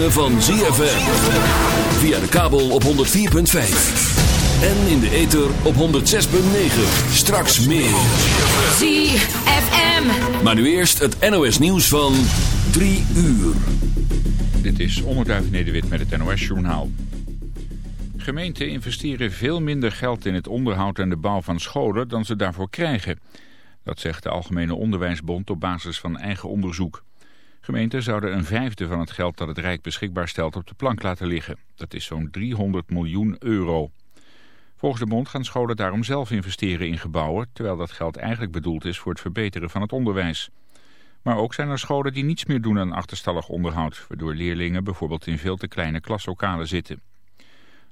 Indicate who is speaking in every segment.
Speaker 1: Ritme van ZFM. Via de kabel op 104.5. En in de ether op 106.9. Straks meer.
Speaker 2: ZFM.
Speaker 1: Maar nu eerst het NOS nieuws van 3 uur.
Speaker 3: Dit is Onderduif Nederwit met het NOS Journaal. Gemeenten investeren veel minder geld in het onderhoud en de bouw van scholen dan ze daarvoor krijgen. Dat zegt de Algemene Onderwijsbond op basis van eigen onderzoek. Gemeenten zouden een vijfde van het geld dat het Rijk beschikbaar stelt op de plank laten liggen. Dat is zo'n 300 miljoen euro. Volgens de bond gaan scholen daarom zelf investeren in gebouwen... terwijl dat geld eigenlijk bedoeld is voor het verbeteren van het onderwijs. Maar ook zijn er scholen die niets meer doen aan achterstallig onderhoud... waardoor leerlingen bijvoorbeeld in veel te kleine klaslokalen zitten.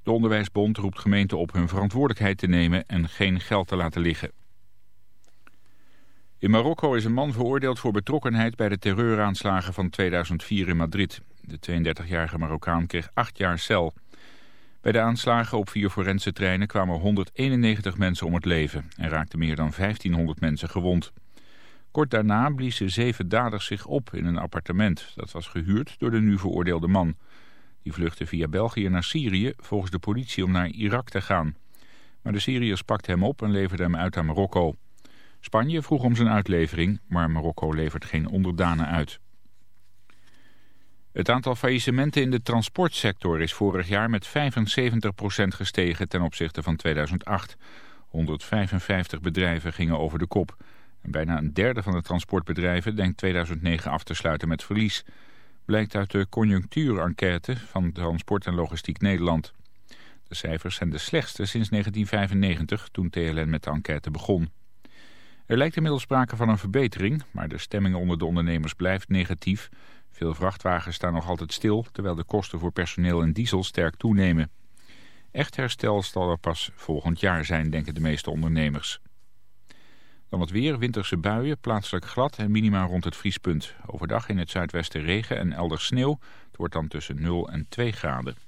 Speaker 3: De Onderwijsbond roept gemeenten op hun verantwoordelijkheid te nemen... en geen geld te laten liggen. In Marokko is een man veroordeeld voor betrokkenheid bij de terreuraanslagen van 2004 in Madrid. De 32-jarige Marokkaan kreeg acht jaar cel. Bij de aanslagen op vier forense treinen kwamen 191 mensen om het leven en raakten meer dan 1500 mensen gewond. Kort daarna bliezen zeven daders zich op in een appartement. Dat was gehuurd door de nu veroordeelde man. Die vluchtte via België naar Syrië volgens de politie om naar Irak te gaan. Maar de Syriërs pakten hem op en leverden hem uit aan Marokko. Spanje vroeg om zijn uitlevering, maar Marokko levert geen onderdanen uit. Het aantal faillissementen in de transportsector is vorig jaar met 75% gestegen ten opzichte van 2008. 155 bedrijven gingen over de kop. Bijna een derde van de transportbedrijven denkt 2009 af te sluiten met verlies. Blijkt uit de conjunctuurenquête van Transport en Logistiek Nederland. De cijfers zijn de slechtste sinds 1995, toen TLN met de enquête begon. Er lijkt inmiddels sprake van een verbetering, maar de stemming onder de ondernemers blijft negatief. Veel vrachtwagens staan nog altijd stil, terwijl de kosten voor personeel en diesel sterk toenemen. Echt herstel zal er pas volgend jaar zijn, denken de meeste ondernemers. Dan wat weer, winterse buien, plaatselijk glad en minima rond het vriespunt. Overdag in het zuidwesten regen en elders sneeuw. Het wordt dan tussen 0 en 2 graden.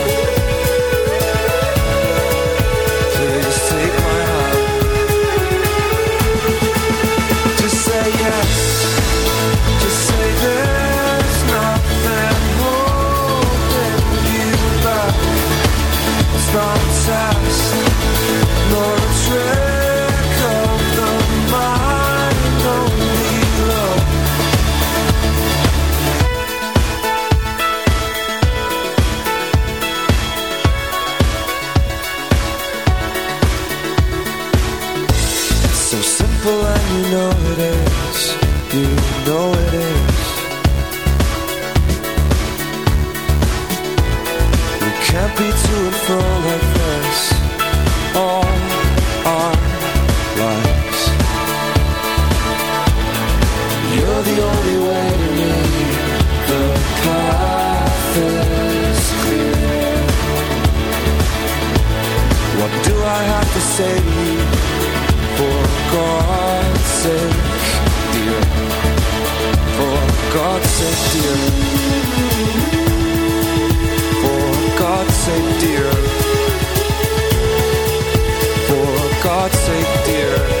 Speaker 4: do I have to say? For God's sake, dear. For God's sake, dear. For God's sake, dear. For God's sake, dear.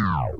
Speaker 5: Wow.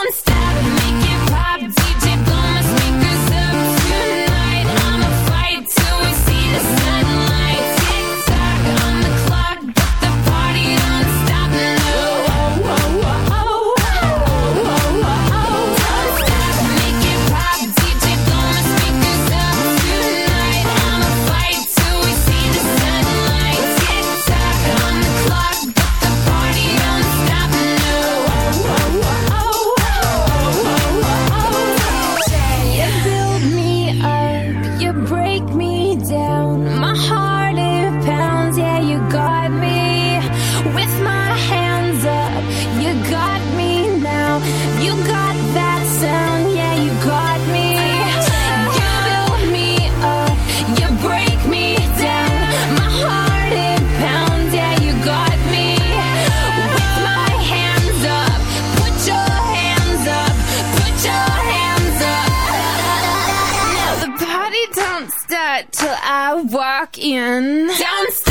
Speaker 5: walk in
Speaker 6: downstairs.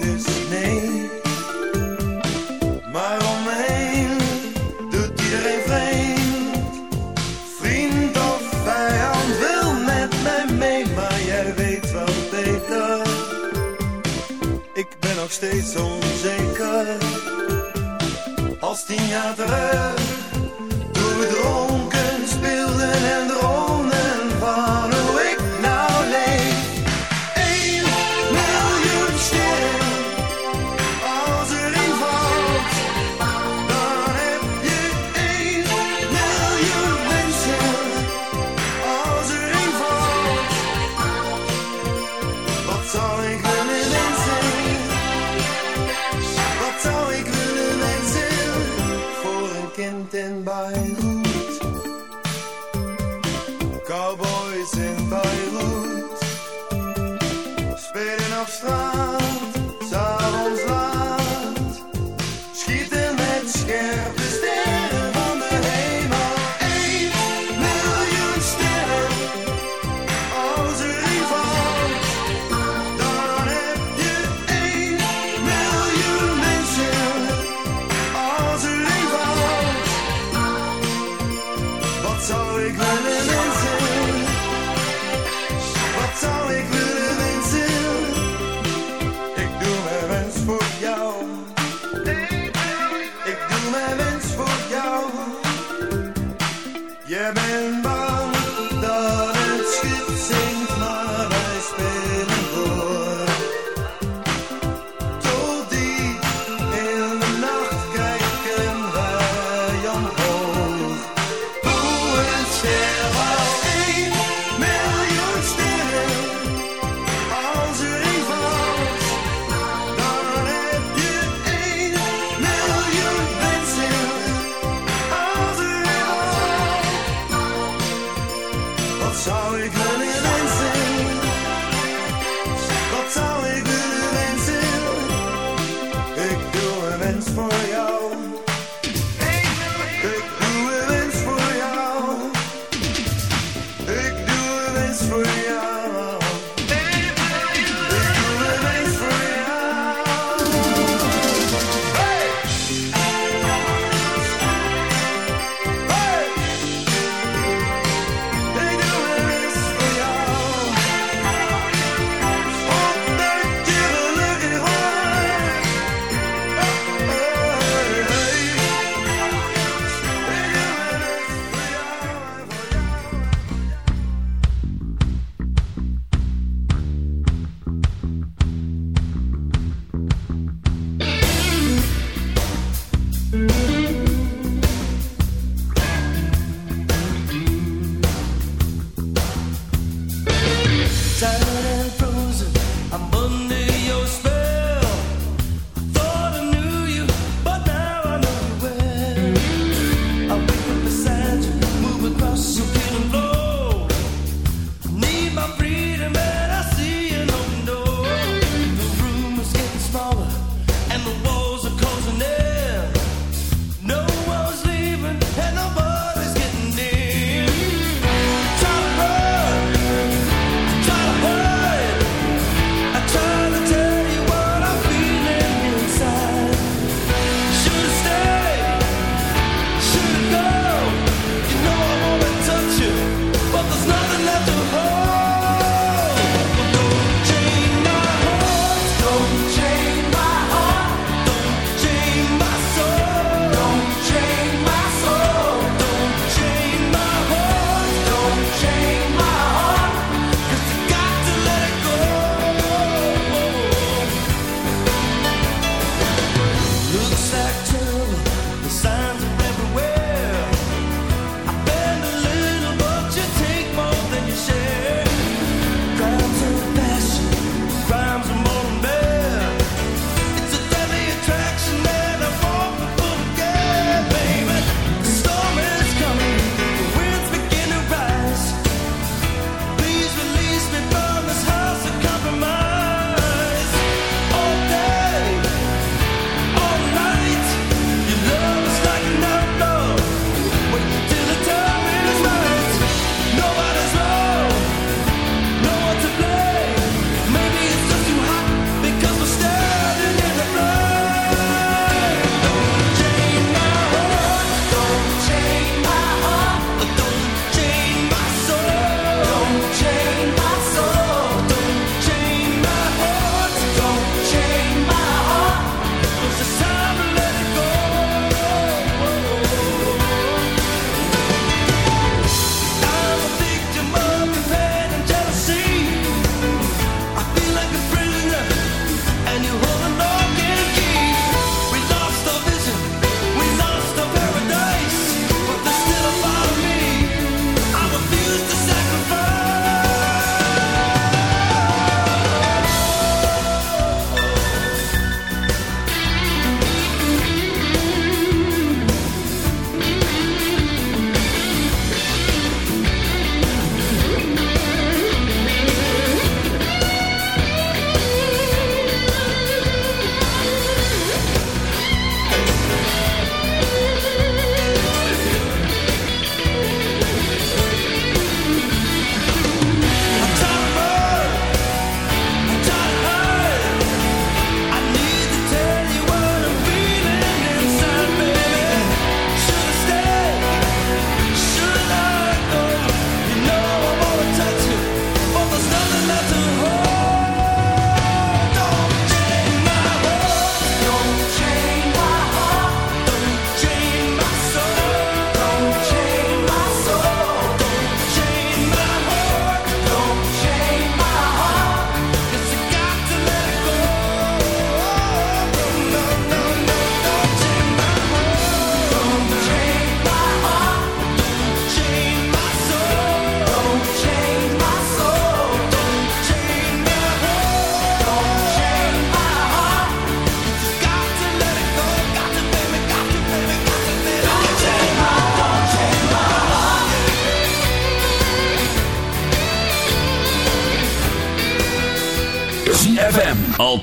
Speaker 1: Dus nee, maar om me doet iedereen vreemd. Vriend of vijand wil met mij mee, maar jij weet wel beter. Ik ben nog steeds onzeker. Als tien jaar terug doe ik.
Speaker 7: still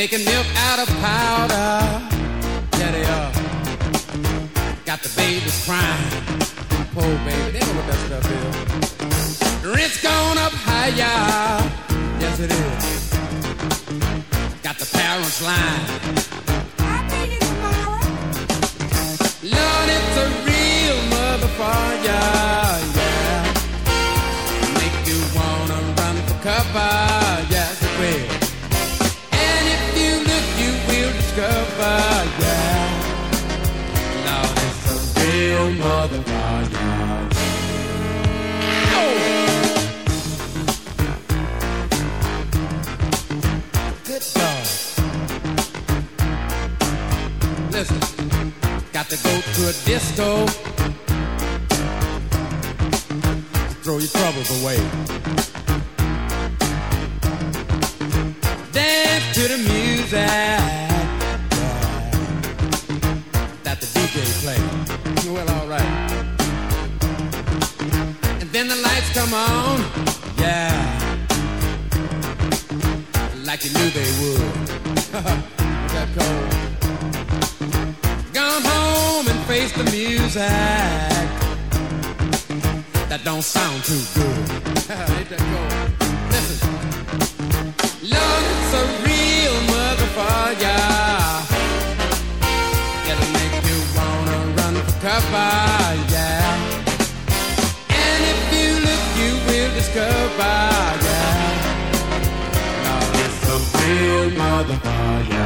Speaker 8: making milk out of powder. Yeah, they are. Got the babies crying. Poor oh, baby, they know what that stuff is. Rent's gone up higher. Yes, it is. Got the parents lying. a disco. Throw your troubles away. music that don't sound too good. Listen, love's a real motherfucker. It'll make you wanna run for cover, yeah. And if you look, you will discover, yeah. Love is a real motherfucker.